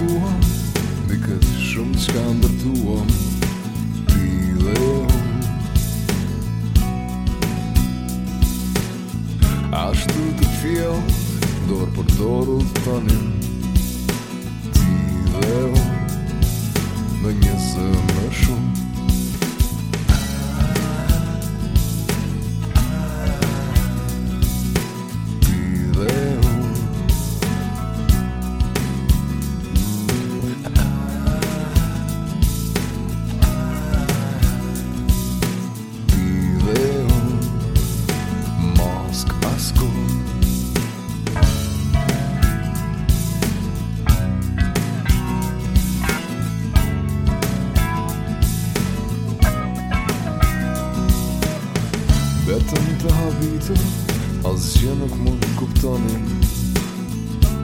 Në këtë shumë të skandër të uon Ti dhe uon Ashtu të fjell Dorë për dorë të të Ti dhe uon vetën të habitë Asë gjë nuk mund të kuptoni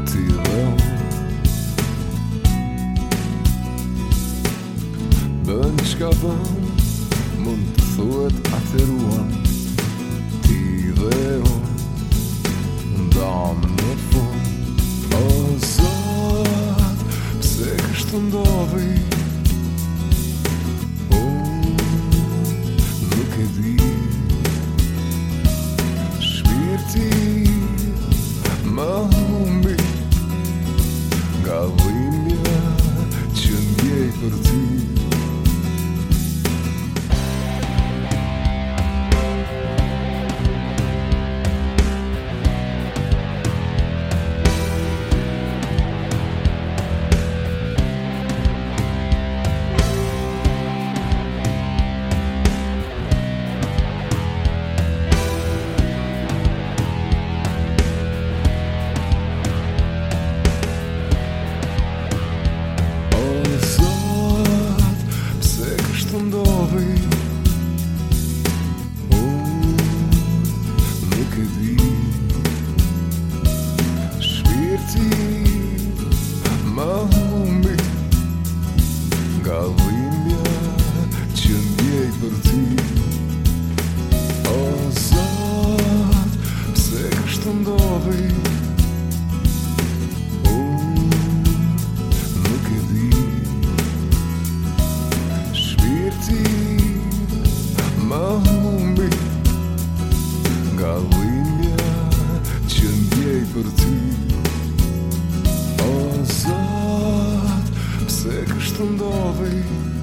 Ti dhe u Bën që bën Më në të thuet atëruan Ti dhe u Nda më në fund O zot Pse kështë të ndovi Më humbi Nga vëllja Që ndjej për ti Shpirti ma humbi, ka dhimbja që ndjej për ti. O, zëtë, pse kështë të ndovi, uu, nuk e di. Shpirti ma humbi, ka që ndjej për ti. breathe